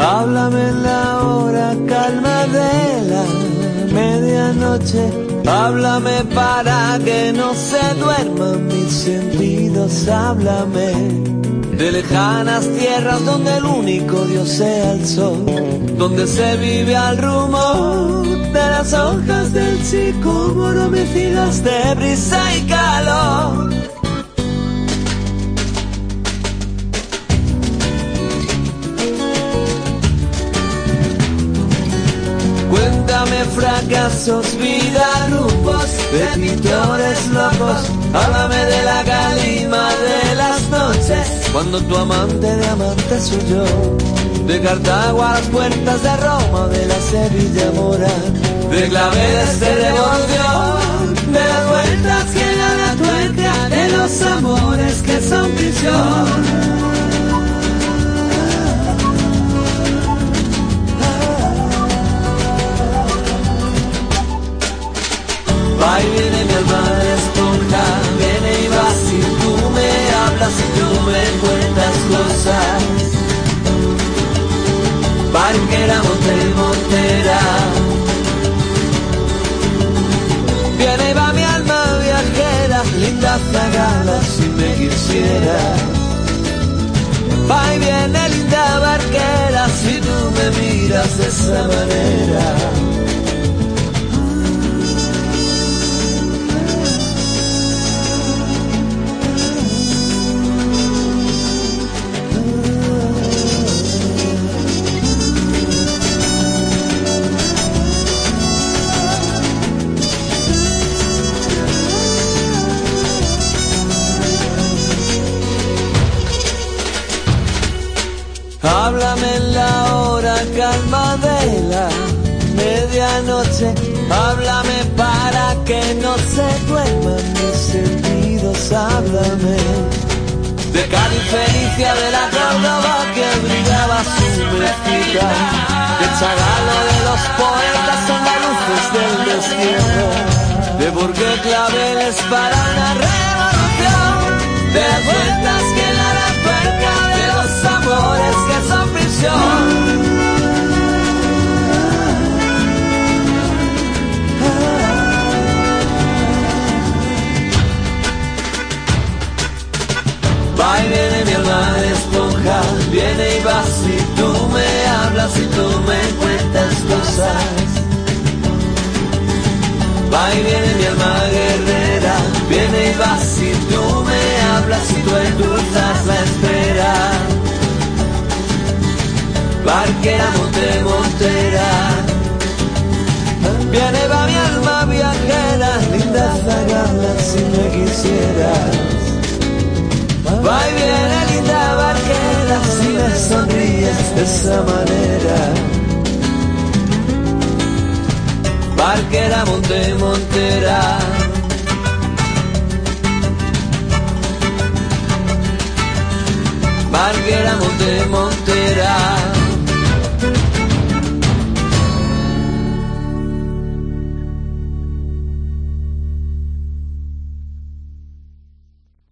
Háblame en la hora calma de la medianoche. Háblame para que no se duerman mis sentidos. Háblame de lejanas tierras donde el único Dios sea el sol, donde se vive al rumor de las hojas del sicómoro mecidas de brisa y calor. Cuéntame fracasos, vida, rumbos de pintores locos. Háblame de la calima de las noches, cuando tu amante de amante suyo. De Cartago a las puertas de Roma, de la Sevilla mora, de claveles de devoción, de las vueltas que da la tuerca, de los amores que son prisión. Barquera, monte, montera. Viene y va mi alma viajera, linda zagala si me quisiera. Va y viene linda barquera si tú me miras de esa manera. Háblame en la hora calma de la medianoche. Háblame para que no se duerman mis sentidos. Háblame de Cádiz Felicia de la Córdoba que brillaba su mezquita. De Chagalo de los poetas andaluces del destierro. De Burgué claveles para una revolución. De vueltas que Y viene mi alma guerrera, viene y va si tú me hablas y tú endulzas la espera. Barquera, monte, montera. Viene va mi alma viajera, linda zagala si me quisieras. Va y viene linda barquera si me sonríes de esa manera. Barquera, monte, montera. Barquera, monte, montera.